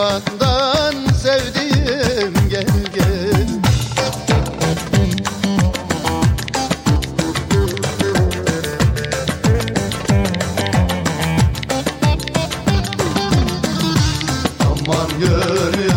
kurbandan sevdiğim gel Aman gönül